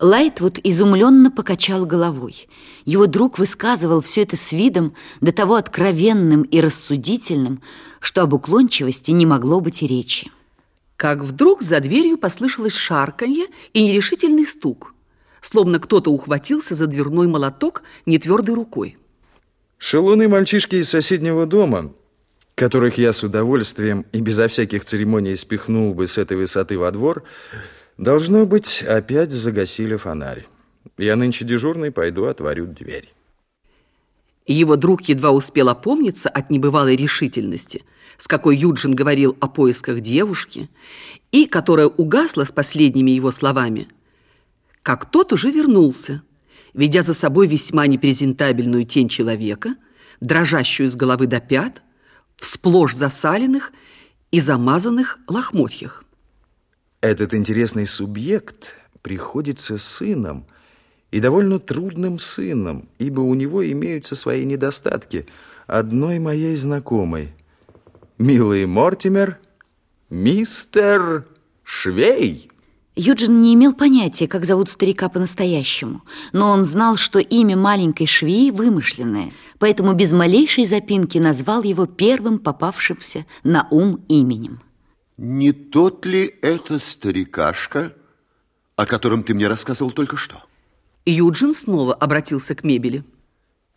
Лайтвуд изумленно покачал головой. Его друг высказывал все это с видом до того откровенным и рассудительным, что об уклончивости не могло быть и речи. Как вдруг за дверью послышалось шарканье и нерешительный стук, словно кто-то ухватился за дверной молоток нетвердой рукой. Шелуны мальчишки из соседнего дома, которых я с удовольствием и безо всяких церемоний спихнул бы с этой высоты во двор, Должно быть, опять загасили фонарь. Я нынче дежурный, пойду отворю дверь. Его друг едва успел опомниться от небывалой решительности, с какой Юджин говорил о поисках девушки, и которая угасла с последними его словами, как тот уже вернулся, ведя за собой весьма непрезентабельную тень человека, дрожащую с головы до пят, в сплошь засаленных и замазанных лохмотьях. Этот интересный субъект приходится сыном, и довольно трудным сыном, ибо у него имеются свои недостатки, одной моей знакомой. Милый Мортимер, мистер Швей. Юджин не имел понятия, как зовут старика по-настоящему, но он знал, что имя маленькой швеи вымышленное, поэтому без малейшей запинки назвал его первым попавшимся на ум именем. Не тот ли это старикашка, о котором ты мне рассказывал только что? Юджин снова обратился к мебели.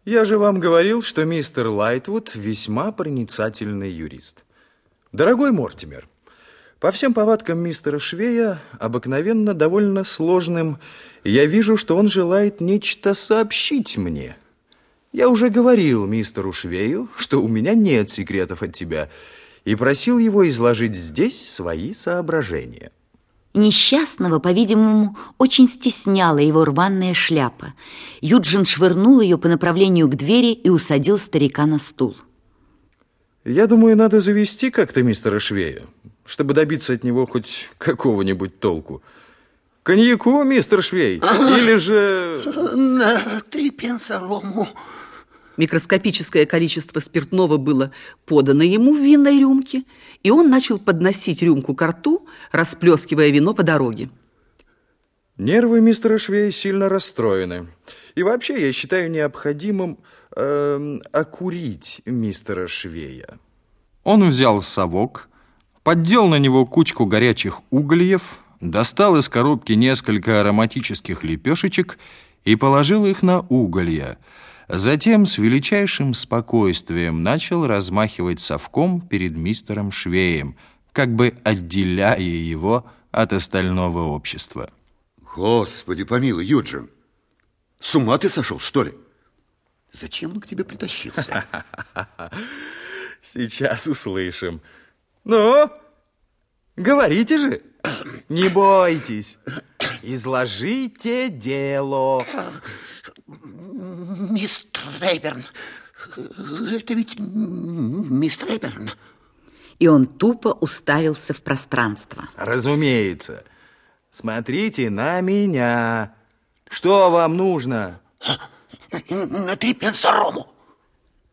Я же вам говорил, что мистер Лайтвуд весьма проницательный юрист. Дорогой Мортимер, по всем повадкам мистера Швея, обыкновенно довольно сложным, я вижу, что он желает нечто сообщить мне. Я уже говорил мистеру Швею, что у меня нет секретов от тебя, и просил его изложить здесь свои соображения. Несчастного, по-видимому, очень стесняла его рваная шляпа. Юджин швырнул ее по направлению к двери и усадил старика на стул. Я думаю, надо завести как-то мистера Швея, чтобы добиться от него хоть какого-нибудь толку. Коньяку, мистер Швей, или же... На три пенса рому. Микроскопическое количество спиртного было подано ему в винной рюмке, и он начал подносить рюмку к рту, расплескивая вино по дороге. Нервы мистера Швея сильно расстроены. И вообще я считаю необходимым э, окурить мистера Швея. Он взял совок, поддел на него кучку горячих угольев, достал из коробки несколько ароматических лепешечек и положил их на уголья – Затем с величайшим спокойствием начал размахивать совком перед мистером Швеем, как бы отделяя его от остального общества. Господи помилуй, Юджин, с ума ты сошел, что ли? Зачем он к тебе притащился? Сейчас услышим. Ну, говорите же, не бойтесь, изложите дело. Мистер Рейберн, это ведь мистер Рейберн. И он тупо уставился в пространство. Разумеется. Смотрите на меня. Что вам нужно? На три пенса рому.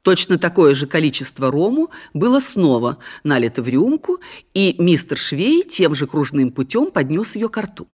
Точно такое же количество рому было снова налито в рюмку, и мистер Швей тем же кружным путем поднес ее к рту.